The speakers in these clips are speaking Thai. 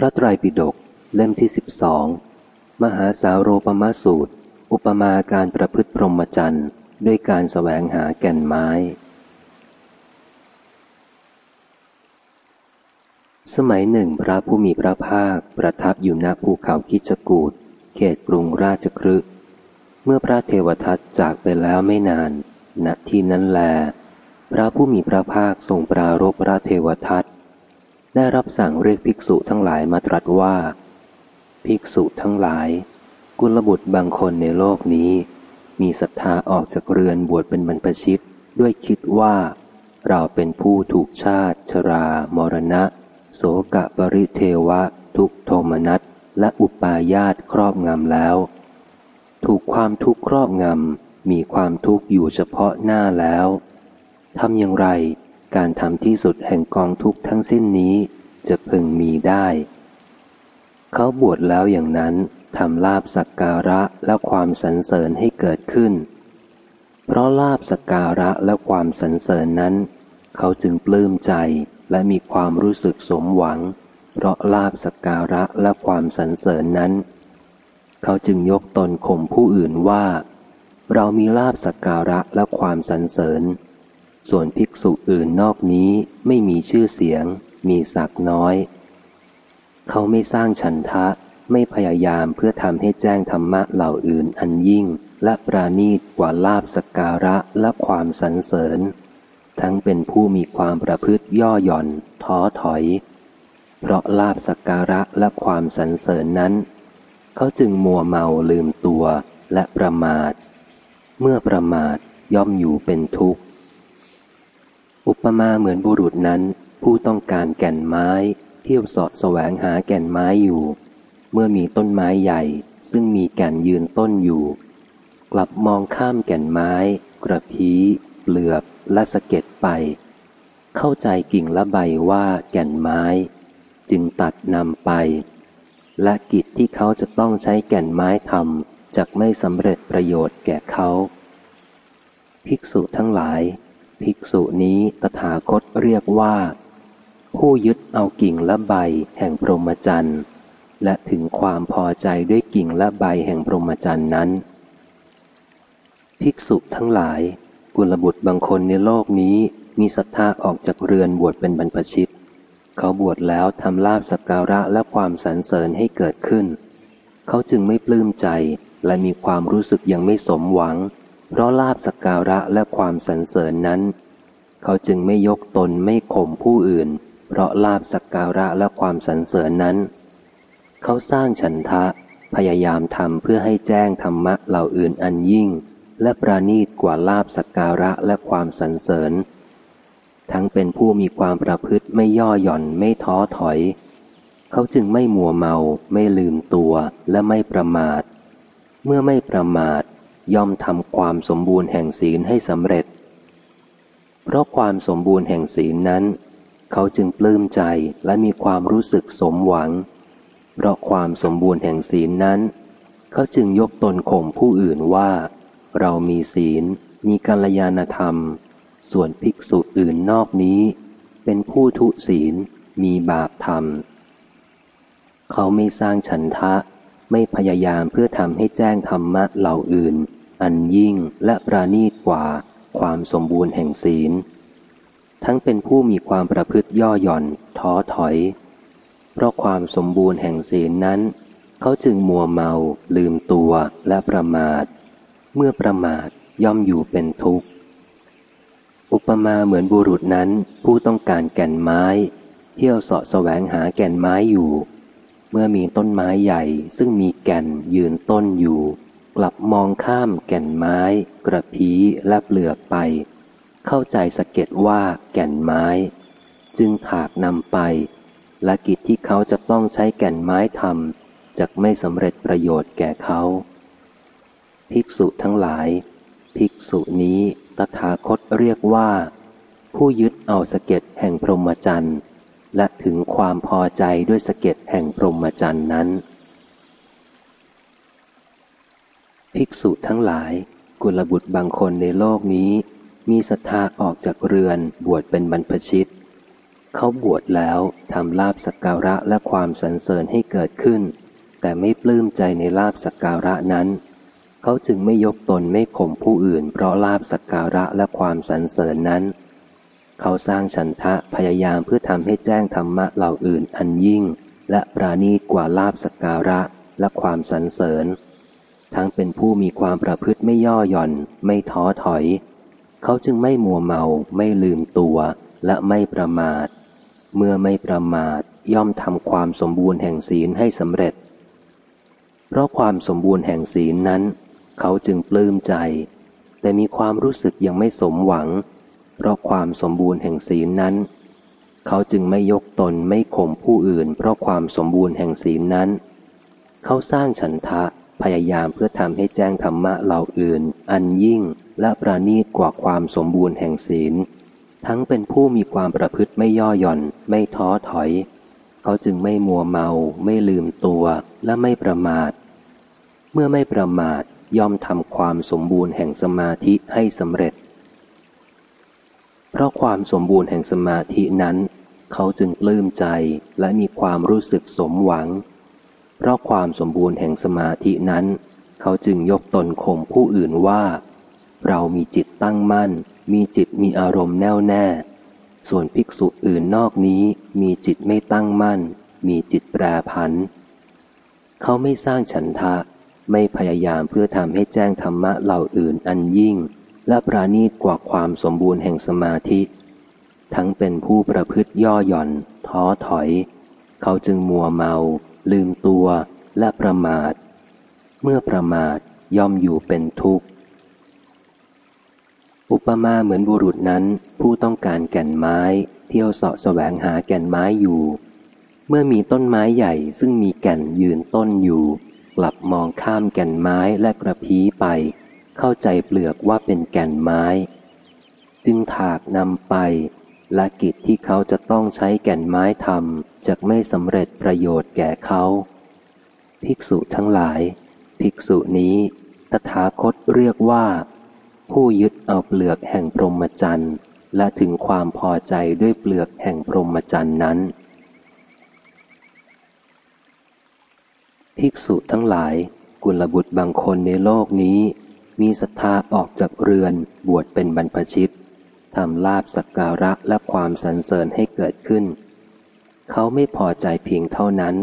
พระไตรปิฎกเล่มที่สิบสองมหาสาวโรปมาสูตร อุปมาการประพฤติพรหมจรรย์ด้วยการแสวงหาแก่นไม้ สมัยหนึ่งพระผู้มีพระภาคประทับอยู่ณภูเขาคิจกูดเขตกรุงราชครึเมื่อพระเทวทัตจากไปแล้วไม่นาน ณที่นั้นแล พระผู้มีพระภาคทรงปรารบพระเทวทัต ได้รับสั่งเรียกภิกษุทั้งหลายมาตรัสว่า ภิกษุทั้งหลาย กุลบุตรบางคนในโลกนี้ มีศรัทธาออกจากเรือนบวชเป็นบรรพชิตด้วยคิดว่า เราเป็นผู้ถูกชาติ ชรา มรณะ โสกะปริเทวะ ทุกโทมนัสและอุปาญาตครอบงำแล้ว ถูกความทุกข์ครอบงำมีความทุกข์อยู่เฉพาะหน้าแล้วทำอย่างไร การทำที่สุดแห่งกองทุกข์ทั้งสิ้นนี้จะพึงมีได้ เขาบวชแล้วอย่างนั้นทำลาบสักการะและความสรรเสริญให้เกิดขึ้น เพราะลาบสักการะและความสรรเสริญนั้น เขาจึงปลื้มใจและมีความรู้สึกสมหวัง เพราะลาบสักการะและความสรรเสริญนั้น เขาจึงยกตนข่มผู้อื่นว่า เรามีลาบสักการะและความสรรเสริญ ส่วนภิกษุอื่นนอกนี้ไม่มีชื่อเสียง มีศักน้อย เขาไม่สร้างฉันทะไม่พยายามเพื่อทำให้แจ้งธรรมะเหล่าอื่นอันยิ่ง และปราณีตกว่าลาบสการะและความสรรเสริญ ทั้งเป็นผู้มีความประพฤติย่อหย่อน ท้อถอย เพราะลาบสการะและความสรรเสริญนั้น เขาจึงมัวเมาลืมตัวและประมาท เมื่อประมาทย่อมอยู่เป็นทุกข์ อุปมาเหมือนบุรุษนั้น ผู้ต้องการแก่นไม้ เที่ยวสอดแสวงหาแก่นไม้อยู่ เมื่อมีต้นไม้ใหญ่ ซึ่งมีแก่นยืนต้นอยู่ กลับมองข้ามแก่นไม้ กระพี้เปลือกและสะเก็ดไป เข้าใจกิ่งละใบว่าแก่นไม้ จึงตัดนำไป และกิจที่เขาจะต้องใช้แก่นไม้ทำจะไม่สำเร็จประโยชน์แก่เขา ภิกษุทั้งหลาย ภิกษุนี้ตถาคตเรียกว่า ผู้ยึดเอากิ่งและใบแห่งพรหมจรรย์และถึงความพอใจด้วยกิ่งและใบแห่งพรหมจรรย์นั้น ภิกษุทั้งหลาย กุลบุตรบางคนในโลกนี้มีศรัทธาออกจากเรือนบวชเป็นบรรพชิต เขาบวชแล้วทำลาบสักการะและความสรรเสริญให้เกิดขึ้น เขาจึงไม่ปลื้มใจและมีความรู้สึกยังไม่สมหวัง เพราะลาบสักการะและความสรรเสริญนั้น เขาจึงไม่ยกตนไม่ข่มผู้อื่น เพราะลาบสักการะและความสรรเสริญนั้น เขาสร้างฉันทะพยายามทำเพื่อให้แจ้งธรรมะเหล่าอื่นอันยิ่ง และประณีตกว่าลาบสักการะและความสรรเสริญ ทั้งเป็นผู้มีความประพฤติไม่ย่อหย่อนไม่ท้อถอย เขาจึงไม่มัวเมา ไม่ลืมตัวและไม่ประมาท เมื่อไม่ประมาท ย่อมทำความสมบูรณ์แห่งศีลให้สำเร็จ เพราะความสมบูรณ์แห่งศีลนั้น เขาจึงปลื้มใจและมีความรู้สึกสมหวัง เพราะความสมบูรณ์แห่งศีลนั้น เขาจึงยกตนข่มผู้อื่นว่า เรามีศีล มีกัลยาณธรรม ส่วนภิกษุอื่นนอกนี้ เป็นผู้ทุศีล มีบาปธรรม เขาไม่สร้างฉันทะไม่พยายามเพื่อทำให้แจ้งธรรมะเหล่าอื่น อันยิ่งและประณีตกว่าความสมบูรณ์แห่งศีล ทั้งเป็นผู้มีความประพฤติย่อหย่อน ท้อถอย เพราะความสมบูรณ์แห่งศีลนั้น เขาจึงมัวเมา ลืมตัวและประมาท เมื่อประมาทย่อมอยู่เป็นทุกข์ อุปมาเหมือนบุรุษนั้นผู้ต้องการแก่นไม้ เที่ยวเสาะแสวงหาแก่นไม้อยู่ เมื่อมีต้นไม้ใหญ่ซึ่งมีแก่นยืนต้นอยู่ กลับมองข้ามแก่นไม้ กระพี้และเปลือกไป เข้าใจสะเก็ตว่าแก่นไม้ จึงถากนำไป และกิจที่เขาจะต้องใช้แก่นไม้ทำจะไม่สำเร็จประโยชน์แก่เขา ภิกษุทั้งหลาย ภิกษุนี้ตถาคตเรียกว่า ผู้ยึดเอาสะเก็ตแห่งพรหมจรรย์และถึงความพอใจด้วยสะเก็ตแห่งพรหมจรรย์นั้น ภิกษุทั้งหลาย กุลบุตรบางคนในโลกนี้ มีศรัทธาออกจากเรือนบวชเป็นบรรพชิต เขาบวชแล้วทำลาบสักการะและความสรรเสริญให้เกิดขึ้น แต่ไม่ปลื้มใจในลาบสักการะนั้น เขาจึงไม่ยกตนไม่ข่มผู้อื่น เพราะลาบสักการะและความสรรเสริญนั้น เขาสร้างฉันทะพยายามเพื่อทำให้แจ้งธรรมะเหล่าอื่นอันยิ่ง และปราณีกว่าลาบสักการะและความสรรเสริญ ทั้งเป็นผู้มีความประพฤติไม่ย่อหย่อน ไม่ท้อถอย เขาจึงไม่มัวเมา ไม่ลืมตัว และไม่ประมาท เมื่อไม่ประมาทย่อมทำความสมบูรณ์แห่งศีลให้สำเร็จ เพราะความสมบูรณ์แห่งศีลนั้น เขาจึงปลื้มใจ แต่มีความรู้สึกยังไม่สมหวัง เพราะความสมบูรณ์แห่งศีลนั้น เขาจึงไม่ยกตนไม่ข่มผู้อื่น เพราะความสมบูรณ์แห่งศีลนั้น เขาสร้างฉันทะ พยายามเพื่อทำให้แจ้งธรรมะเหล่าอื่น อันยิ่งและประณีตกว่าความสมบูรณ์แห่งศีล ทั้งเป็นผู้มีความประพฤติไม่ย่อหย่อน ไม่ท้อถอย เขาจึงไม่มัวเมา ไม่ลืมตัวและไม่ประมาท เมื่อไม่ประมาทย่อมทำความสมบูรณ์แห่งสมาธิให้สำเร็จ เพราะความสมบูรณ์แห่งสมาธินั้น เขาจึงปลื้มใจและมีความรู้สึกสมหวัง เพราะความสมบูรณ์แห่งสมาธินั้น เขาจึงยกตนข่มผู้อื่นว่า เรามีจิตตั้งมั่น มีจิตมีอารมณ์แน่วแน่ ส่วนภิกษุอื่นนอกนี้มีจิตไม่ตั้งมั่น มีจิตแปรผัน เขาไม่สร้างฉันทะ ไม่พยายามเพื่อทำให้แจ้งธรรมะเหล่าอื่นอันยิ่ง และปราณีตกว่าความสมบูรณ์แห่งสมาธิ ทั้งเป็นผู้ประพฤติย่อหย่อน ท้อถอย เขาจึงมัวเมา ลืมตัวและประมาท เมื่อประมาทย่อมอยู่เป็นทุกข์ อุปมาเหมือนบุรุษนั้นผู้ต้องการแก่นไม้ เที่ยวเสาะแสวงหาแก่นไม้อยู่ เมื่อมีต้นไม้ใหญ่ซึ่งมีแก่นยืนต้นอยู่ กลับมองข้ามแก่นไม้และกระพี้ไป เข้าใจเปลือกว่าเป็นแก่นไม้ จึงถากนำไป และกิจที่เขาจะต้องใช้แก่นไม้ทำจะไม่สำเร็จประโยชน์แก่เขา ภิกษุทั้งหลาย ภิกษุนี้ตถาคตเรียกว่า ผู้ยึดเอาเปลือกแห่งพรหมจรรย์และถึงความพอใจด้วยเปลือกแห่งพรหมจรรย์นั้น ภิกษุทั้งหลาย กุลบุตรบางคนในโลกนี้ มีศรัทธาออกจากเรือนบวชเป็นบรรพชิต ทำลาบสักการะและความสรรเสริญให้เกิดขึ้น เขาไม่พอใจเพียงเท่านั้น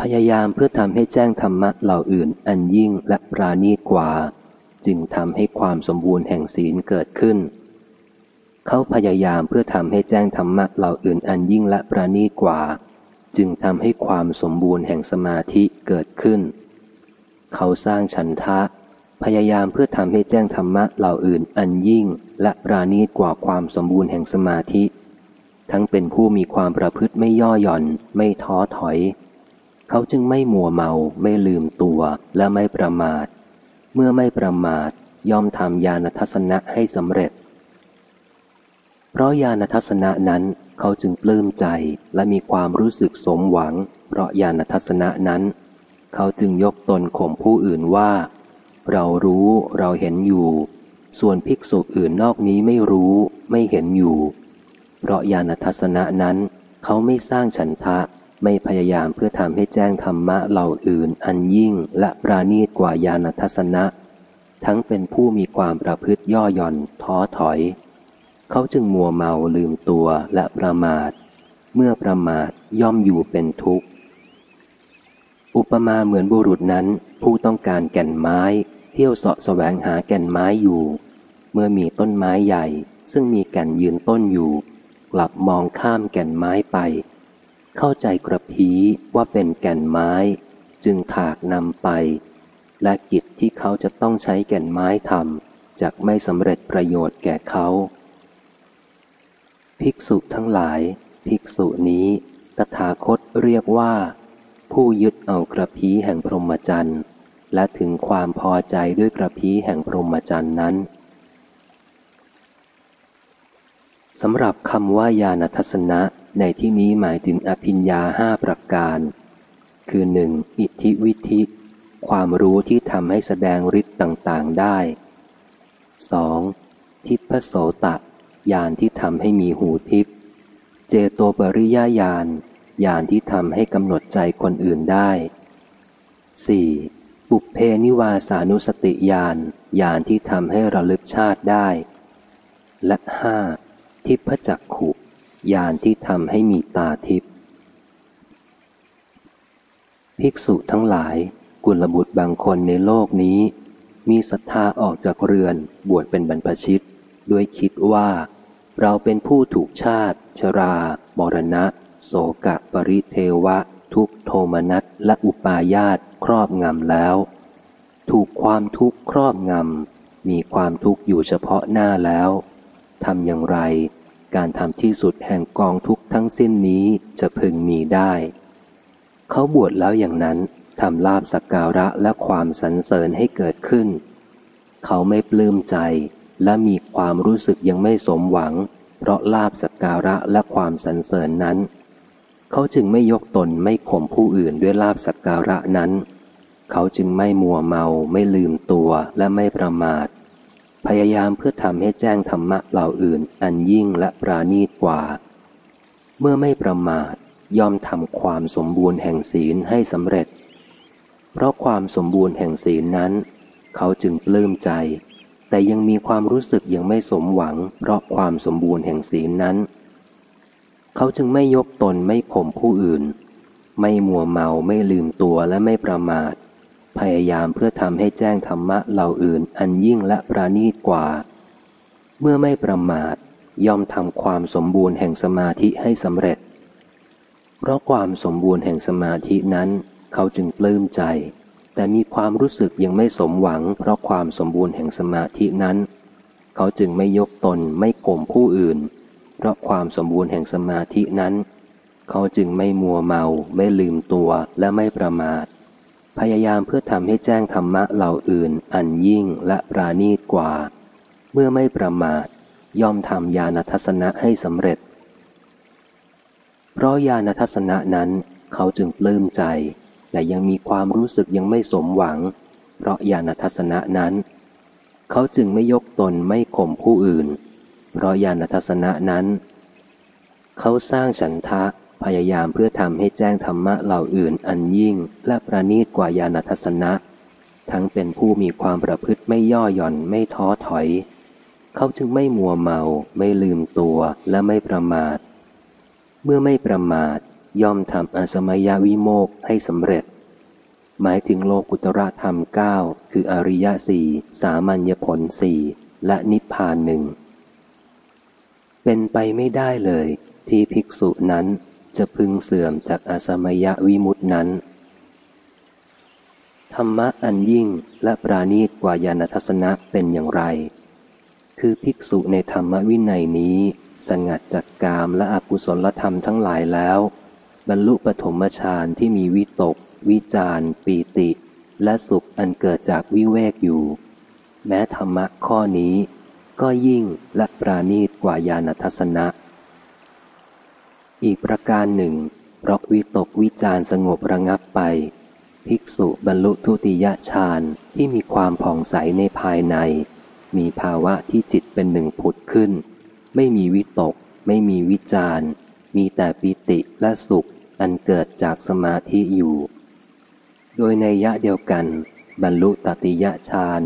พยายามเพื่อทำให้แจ้งธรรมะเหล่าอื่นอันยิ่งและปราณีกว่า จึงทำให้ความสมบูรณ์แห่งศีลเกิดขึ้น เขาพยายามเพื่อทำให้แจ้งธรรมะเหล่าอื่นอันยิ่งและประณีกว่า จึงทำให้ความสมบูรณ์แห่งสมาธิเกิดขึ้น เขาสร้างฉันทะพยายามเพื่อทำให้แจ้งธรรมะเหล่าอื่นอันยิ่ง และปราณีกว่าความสมบูรณ์แห่งสมาธิ ทั้งเป็นผู้มีความประพฤติไม่ย่อหย่อน ไม่ท้อถอย เขาจึงไม่มัวเมา ไม่ลืมตัวและไม่ประมาท เมื่อไม่ประมาทย่อมทำญาณทัศนะให้สำเร็จ เพราะญาณทัศนะนั้นเขาจึงปลื้มใจและมีความรู้สึกสมหวัง เพราะญาณทัศนะนั้น เขาจึงยกตนข่มผู้อื่นว่า เรารู้เราเห็นอยู่ ส่วนภิกษุอื่นนอกนี้ไม่รู้ไม่เห็นอยู่ เพราะญาณทัศนะนั้นเขาไม่สร้างฉันทะไม่พยายามเพื่อทำให้แจ้งธรรมะเหล่าอื่น อันยิ่งและปราณีตกว่าญาณทัศนะ ทั้งเป็นผู้มีความประพฤติย่อหย่อนท้อถอย เขาจึงมัวเมาลืมตัวและประมาท เมื่อประมาทย่อมอยู่เป็นทุกข์ อุปมาเหมือนบุรุษนั้นผู้ต้องการแก่นไม้ เที่ยวเสาะแสวงหาแก่นไม้อยู่ เมื่อมีต้นไม้ใหญ่ ซึ่งมีแก่นยืนต้นอยู่ กลับมองข้ามแก่นไม้ไป เข้าใจกระพีว่าเป็นแก่นไม้ จึงถากนำไป และกิจที่เขาจะต้องใช้แก่นไม้ทำจะไม่สำเร็จประโยชน์แก่เขา ภิกษุทั้งหลาย ภิกษุนี้ตถาคตเรียกว่า ผู้ยึดเอากระพีแห่งพรหมจรรย์และถึงความพอใจด้วยกระพีแห่งพรหมจรรย์นั้น สำหรับคำว่ายานทัศนะ ในที่นี้หมายถึงอภิญญาห้าประการ คือหนึ่งอิทธิวิธิ ความรู้ที่ทำให้แสดงฤทธิ์ต่างๆได้ 2. ทิพโสตะญาณที่ทำให้มีหูทิพเจโตปริยญาณญาณที่ทำให้กำหนดใจคนอื่นได้ 4. ปุเพนิวาสานุสติญาณญาณที่ทำให้ระลึกชาติได้ และห้า ทิพจักขุญาณที่ทำให้มีตาทิพภิกษุทั้งหลาย กุลบุตรบางคนในโลกนี้ มีศรัทธาออกจากเรือนบวชเป็นบรรพชิต ด้วยคิดว่า เราเป็นผู้ถูกชาติ ชรา มรณะ โสกะปริเทวะ ทุกโทมนัสและอุปาญาตครอบงำแล้ว ถูกความทุกข์ครอบงำมีความทุกข์อยู่เฉพาะหน้าแล้ว ทำอย่างไร การทำที่สุดแห่งกองทุกทั้งสิ้นนี้จะพึงมีได้ เขาบวชแล้วอย่างนั้นทำลาบสักการะและความสรรเสริญให้เกิดขึ้น เขาไม่ปลื้มใจและมีความรู้สึกยังไม่สมหวัง เพราะลาบสักการะและความสรรเสริญนั้น เขาจึงไม่ยกตนไม่ข่มผู้อื่นด้วยลาบสักการะนั้น เขาจึงไม่มัวเมาไม่ลืมตัวและไม่ประมาท พยายามเพื่อทำให้แจ้งธรรมะเหล่าอื่น อันยิ่งและปราณีตกว่า เมื่อไม่ประมาทย่อมทำความสมบูรณ์แห่งศีลให้สำเร็จ เพราะความสมบูรณ์แห่งศีลนั้น เขาจึงปลื้มใจ แต่ยังมีความรู้สึกยังไม่สมหวัง เพราะความสมบูรณ์แห่งศีลนั้น เขาจึงไม่ยกตนไม่ข่มผู้อื่น ไม่มัวเมาไม่ลืมตัวและไม่ประมาท พยายามเพื่อทำให้แจ้งธรรมะเหล่าอื่นอันยิ่งและประณีตกว่า เมื่อไม่ประมาทย่อมทำความสมบูรณ์แห่งสมาธิให้สำเร็จ เพราะความสมบูรณ์แห่งสมาธินั้น เขาจึงปลื้มใจ แต่มีความรู้สึกยังไม่สมหวัง เพราะความสมบูรณ์แห่งสมาธินั้น เขาจึงไม่ยกตนไม่ข่มผู้อื่น เพราะความสมบูรณ์แห่งสมาธินั้น เขาจึงไม่มัวเมา ไม่ลืมตัวและไม่ประมาท พยายามเพื่อทำให้แจ้งธรรมะเหล่าอื่น อันยิ่งและปราณีตกว่า เมื่อไม่ประมาท ย่อมทำญาณทัศนะให้สำเร็จ เพราะญาณทัศนะนั้นเขาจึงปลื้มใจ แต่ยังมีความรู้สึกยังไม่สมหวัง เพราะญาณทัศนะนั้น เขาจึงไม่ยกตนไม่ข่มผู้อื่น เพราะญาณทัศนะนั้น เขาสร้างฉันทะ พยายามเพื่อทำให้แจ้งธรรมะเหล่าอื่นอันยิ่งและประณีตกว่าญาณทัศนะ ทั้งเป็นผู้มีความประพฤติไม่ย่อหย่อนไม่ท้อถอย เขาจึงไม่มัวเมา ไม่ลืมตัวและไม่ประมาท เมื่อไม่ประมาทย่อมทำอสมยวิโมกให้สำเร็จ หมายถึงโลกุตระธรรมเก้าคืออริยสี่สามัญญผลสี่และนิพพานหนึ่งเป็นไปไม่ได้เลย ที่ภิกษุนั้น จะพึงเสื่อมจากอสมยวิมุตินั้น ธรรมะอันยิ่งและปราณีตกว่าญาณทัศนะเป็นอย่างไร คือภิกษุในธรรมวินัยนี้ สงัดจากกามและอกุศลธรรมทั้งหลายแล้ว บรรลุปฐมฌานที่มีวิตก วิจารปีติ และสุขอันเกิดจากวิเวกอยู่ แม้ธรรมะข้อนี้ ก็ยิ่งและปราณีตกว่าญาณทัศนะ อีกประการหนึ่งเพราะวิตกวิจารสงบระงับไป ภิกษุบรรลุทุติยฌานที่มีความผ่องใสในภายใน มีภาวะที่จิตเป็นหนึ่งผุดขึ้น ไม่มีวิตก ไม่มีวิจารมีแต่ปิติและสุขอันเกิดจากสมาธิอยู่ โดยในยะเดียวกัน บรรลุตติยะฌาน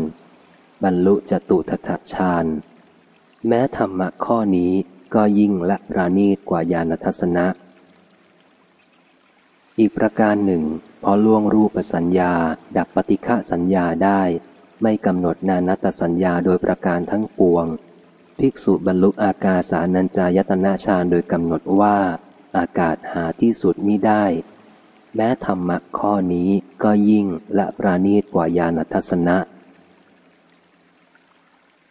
บรรลุจตุทัตฌานแม้ธรรมะข้อนี้ ก็ยิ่งและประณีตกว่าญาณทัศนะ อีกประการหนึ่ง พอล่วงรูปสัญญา ดับปฏิฆะสัญญาได้ ไม่กำหนดนานัตสัญญาโดยประการทั้งปวง ภิกษุบรรลุอากาสานัญจายตนาฌานโดยกำหนดว่า อากาศหาที่สุดมิได้ แม้ธรรมะข้อนี้ก็ยิ่งและปราณีตกว่าญาณทัศนะ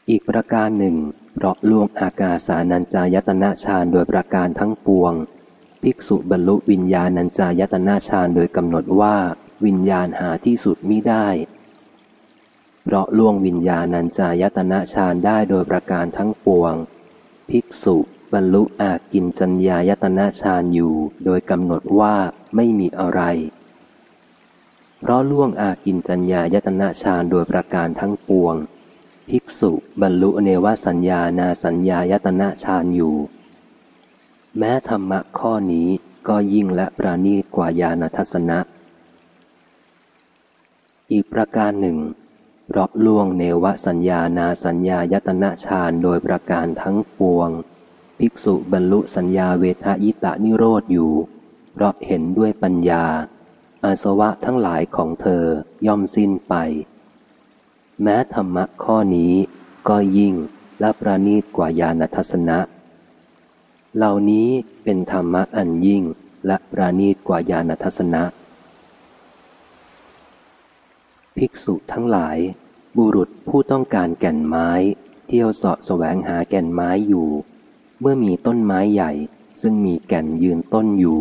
อีกประการหนึ่ง เพราะล่วงอากาสานัญจายตนาฌานโดยประการทั้งปวง ภิกษุบรรลุวิญญาณัญจายตนาฌานโดยกำหนดว่าวิญญาณหาที่สุดมิได้ เพราะล่วงวิญญาณัญจายตนะฌานได้โดยประการทั้งปวง ภิกษุบรรลุอากินจัญญายตนะฌานอยู่ โดยกำหนดว่าไม่มีอะไร เพราะล่วงอากินจัญญายตนะฌานโดยประการทั้งปวง ภิกษุบรรลุเนวสัญญานาสัญญายตนะฌานอยู่ แม้ธรรมะข้อนี้ก็ยิ่งและประณีตกว่าญาณทัศนะ อีกประการหนึ่งเพราะล่วงเนวสัญญานาสัญญายตนะฌานโดยประการทั้งปวง ภิกษุบรรลุสัญญาเวทายตานิโรธอยู่ เพราะเห็นด้วยปัญญา อาสวะทั้งหลายของเธอย่อมสิ้นไป แม้ธรรมะข้อนี้ก็ยิ่งและประณีตกว่าญาณทัศนะ เหล่านี้เป็นธรรมะอันยิ่งและประณีตกว่าญาณทัศนะ ภิกษุทั้งหลาย บุรุษผู้ต้องการแก่นไม้ เที่ยวเสาะแสวงหาแก่นไม้อยู่ เมื่อมีต้นไม้ใหญ่ ซึ่งมีแก่นยืนต้นอยู่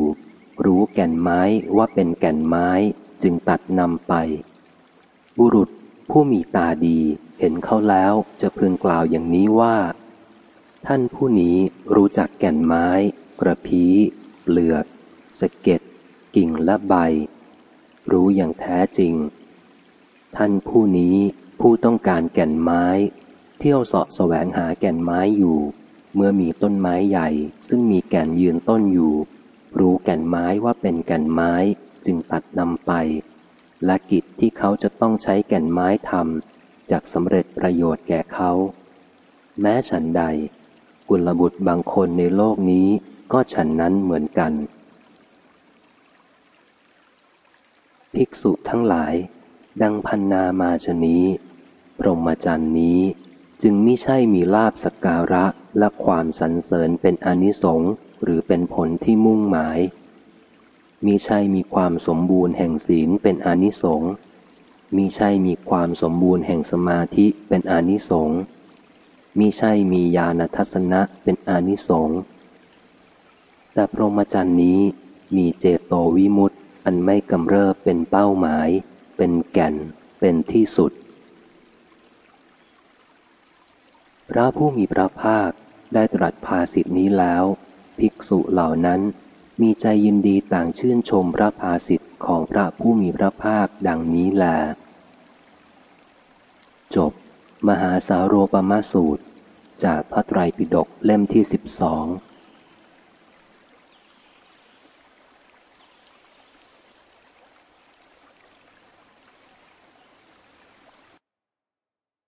รู้แก่นไม้ว่าเป็นแก่นไม้จึงตัดนำไป บุรุษ ผู้มีตาดีเห็นเขาแล้วจะพึงกล่าวอย่างนี้ว่า ท่านผู้นี้รู้จักแก่นไม้ กระพี้เปลือก สะเก็ด กิ่งและใบ รู้อย่างแท้จริง ท่านผู้นี้ผู้ต้องการแก่นไม้ เที่ยวเสาะแสวงหาแก่นไม้อยู่ เมื่อมีต้นไม้ใหญ่ ซึ่งมีแก่นยืนต้นอยู่ รู้แก่นไม้ว่าเป็นแก่นไม้จึงตัดนำไป และกิจที่เขาจะต้องใช้แก่นไม้ทำจากสำเร็จประโยชน์แก่เขา แม้ฉันใด กุลบุตรบางคนในโลกนี้ก็ฉันนั้นเหมือนกัน ภิกษุทั้งหลาย ดังพันนามาชนี้พรหมจรรย์นี้จึงไม่ใช่มีลาบสักการะและความสรรเสริญเป็นอนิสงส์หรือเป็นผลที่มุ่งหมาย มีใช่มีความสมบูรณ์แห่งศีลเป็นอนิสงส์มีใช่มีความสมบูรณ์แห่งสมาธิเป็นอนิสงส์มีใช่มีญาณทัศนะเป็นอนิสงส์แต่พรหมจรรย์นี้มีเจโตวิมุตติอันไม่กำเริบเป็นเป้าหมาย เป็นแก่น เป็นที่สุด พระผู้มีพระภาคได้ตรัสภาสิทธินี้แล้ว ภิกษุเหล่านั้น มีใจยินดีต่างชื่นชมพระภาสิทธิ์ของพระผู้มีพระภาคดังนี้แล จบ มหาสาโรปมาสูตร จากพระไตรปิฎกเล่มที่สิบสอง